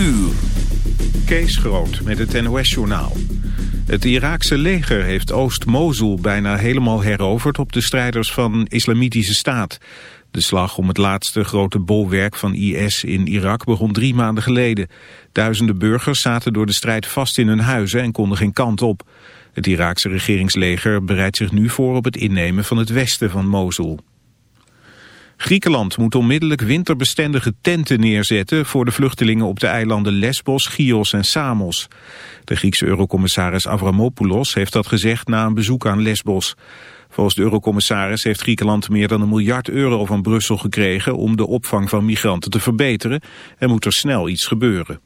uur. Kees Groot met het NOS-journaal. Het Iraakse leger heeft Oost-Mosul bijna helemaal heroverd op de strijders van Islamitische Staat. De slag om het laatste grote bolwerk van IS in Irak begon drie maanden geleden. Duizenden burgers zaten door de strijd vast in hun huizen en konden geen kant op. Het Iraakse regeringsleger bereidt zich nu voor op het innemen van het westen van Mosul. Griekenland moet onmiddellijk winterbestendige tenten neerzetten voor de vluchtelingen op de eilanden Lesbos, Chios en Samos. De Griekse eurocommissaris Avramopoulos heeft dat gezegd na een bezoek aan Lesbos. Volgens de eurocommissaris heeft Griekenland meer dan een miljard euro van Brussel gekregen om de opvang van migranten te verbeteren en moet er snel iets gebeuren.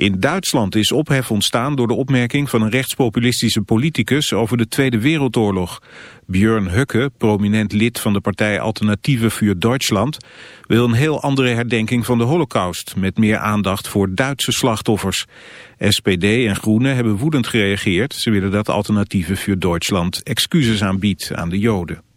In Duitsland is ophef ontstaan door de opmerking van een rechtspopulistische politicus over de Tweede Wereldoorlog. Björn Höcke, prominent lid van de partij Alternatieve voor Duitsland, wil een heel andere herdenking van de holocaust, met meer aandacht voor Duitse slachtoffers. SPD en Groenen hebben woedend gereageerd. Ze willen dat Alternatieve voor Duitsland excuses aanbiedt aan de Joden.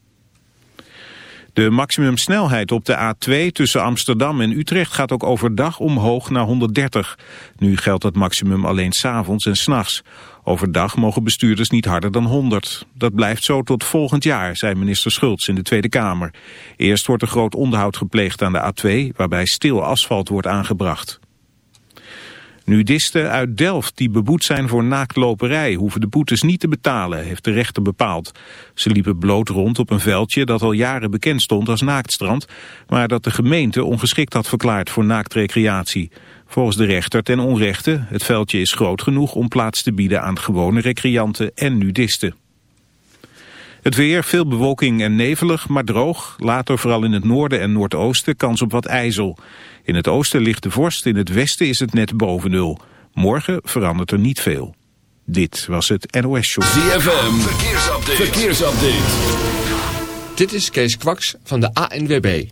De maximumsnelheid op de A2 tussen Amsterdam en Utrecht gaat ook overdag omhoog naar 130. Nu geldt dat maximum alleen s'avonds en s'nachts. Overdag mogen bestuurders niet harder dan 100. Dat blijft zo tot volgend jaar, zei minister Schultz in de Tweede Kamer. Eerst wordt er groot onderhoud gepleegd aan de A2, waarbij stil asfalt wordt aangebracht. Nudisten uit Delft die beboet zijn voor naaktloperij hoeven de boetes niet te betalen, heeft de rechter bepaald. Ze liepen bloot rond op een veldje dat al jaren bekend stond als naaktstrand, maar dat de gemeente ongeschikt had verklaard voor naaktrecreatie. Volgens de rechter ten onrechte, het veldje is groot genoeg om plaats te bieden aan gewone recreanten en nudisten. Het weer, veel bewolking en nevelig, maar droog. Later vooral in het noorden en noordoosten kans op wat ijzel. In het oosten ligt de vorst, in het westen is het net boven nul. Morgen verandert er niet veel. Dit was het NOS Show. ZFM, verkeersupdate. verkeersupdate. Dit is Kees Kwaks van de ANWB.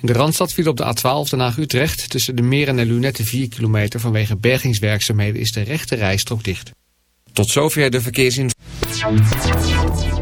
In de Randstad viel op de A12 Den Haag-Utrecht. Tussen de Meren en Lunette 4 kilometer vanwege bergingswerkzaamheden is de rechte rijstrook dicht. Tot zover de verkeersinformatie.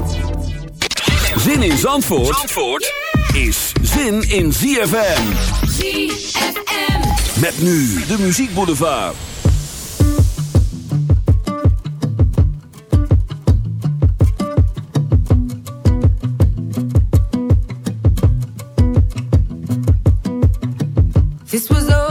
Zin in Zandvoort, Zandvoort is zin in ZFM. ZFM. Met nu de muziekboulevard. This was all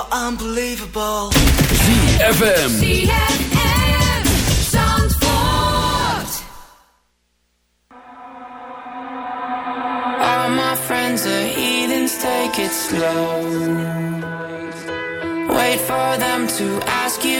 are unbelievable. ZFM. ZFM. All my friends are heathens, take it slow. Wait for them to ask you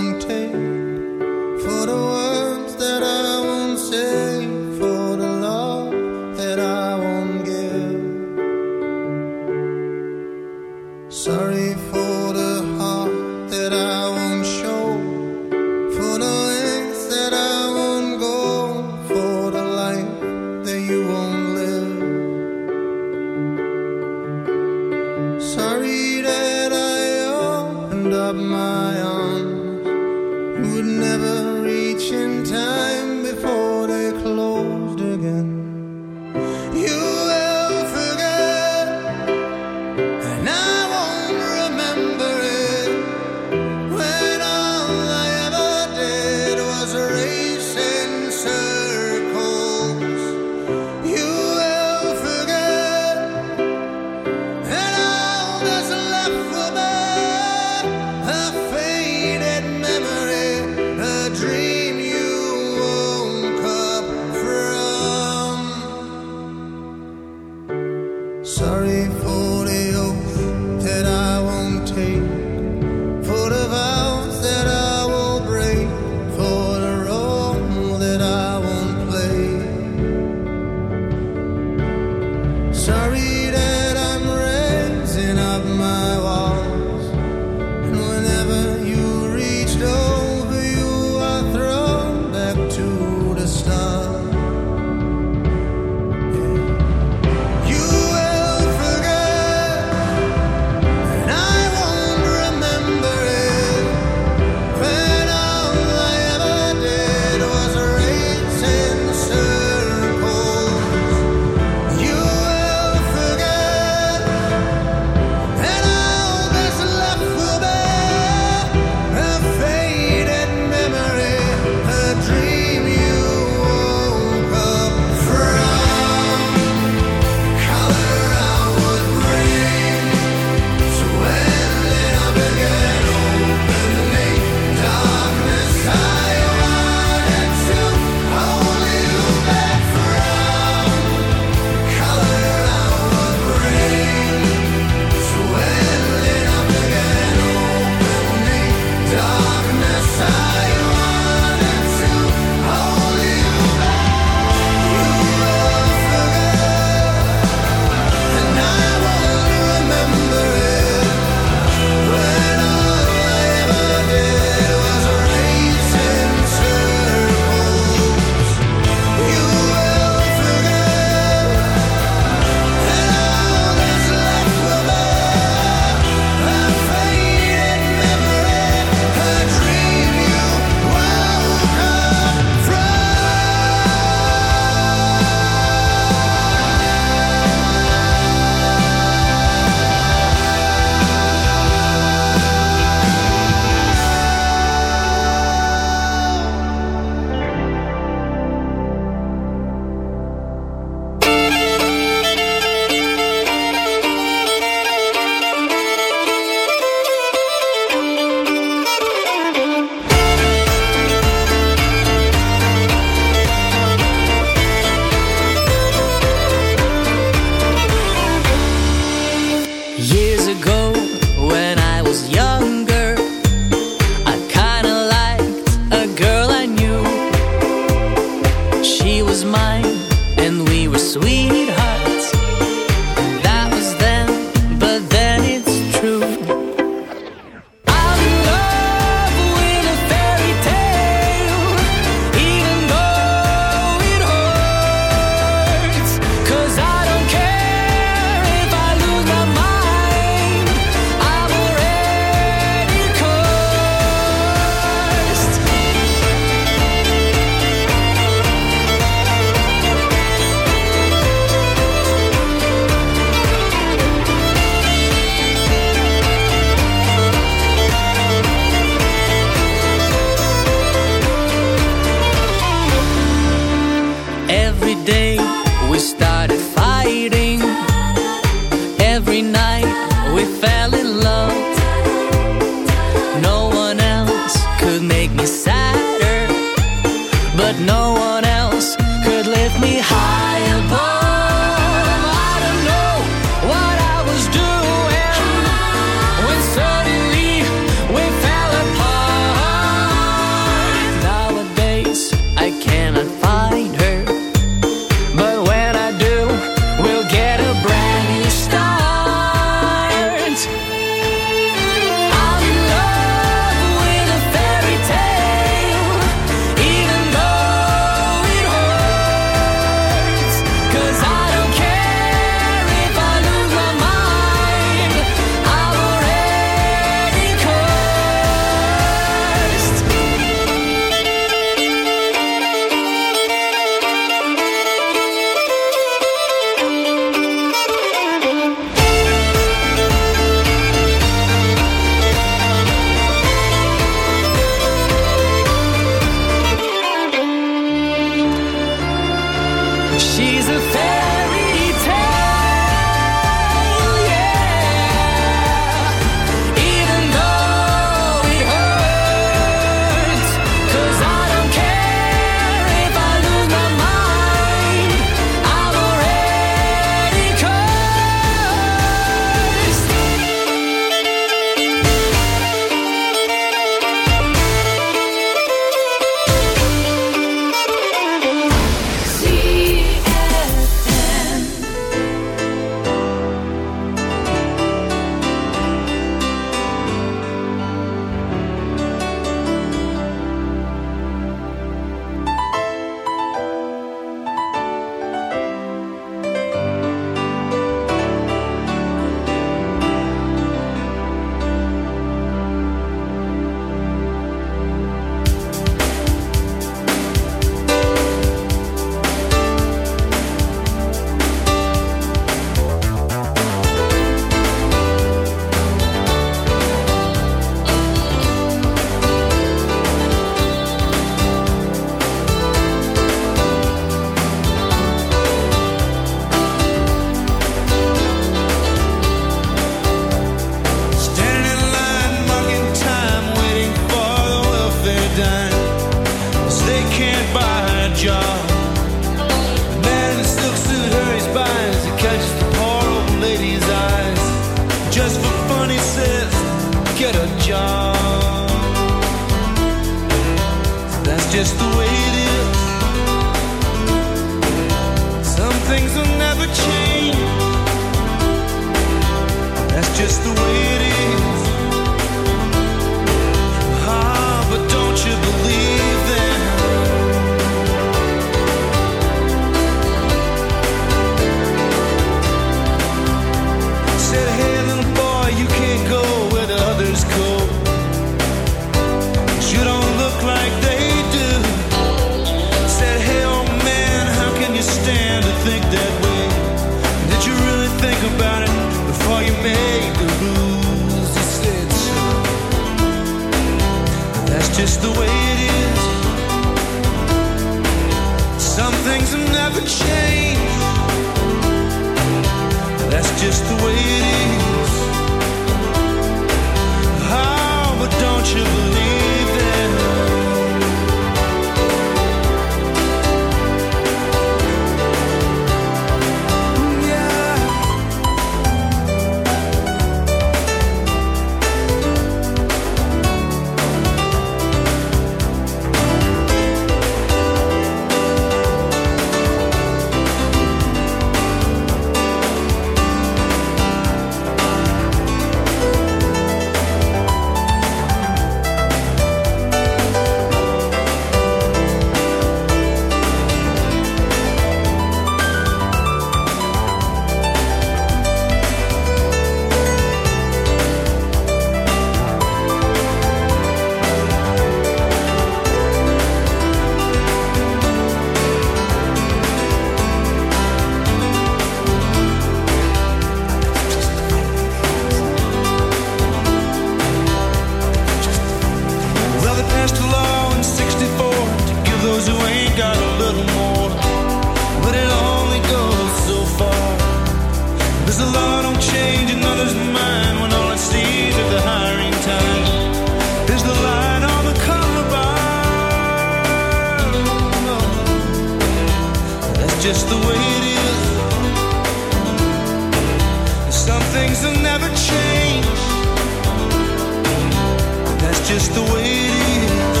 just the way it is.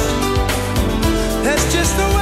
That's just the way.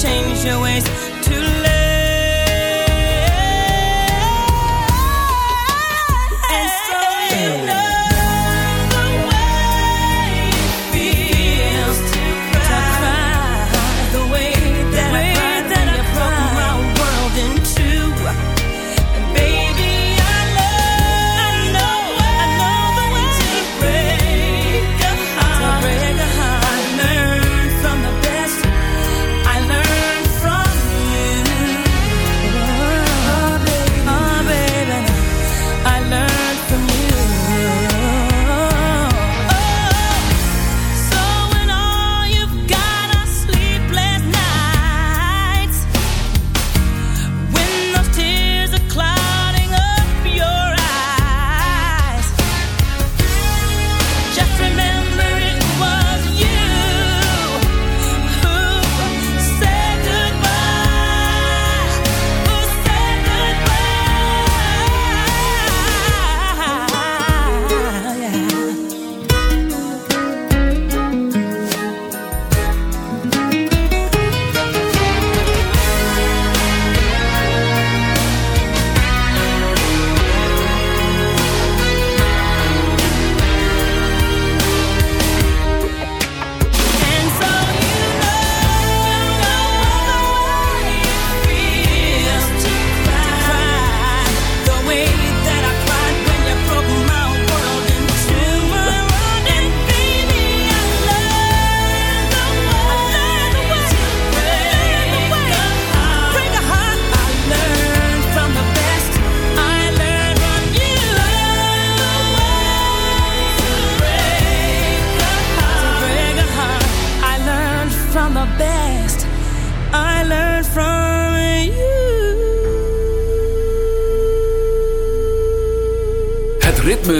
Changed your ways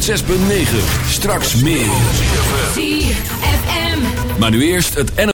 106.9. Straks meer. Maar nu eerst het N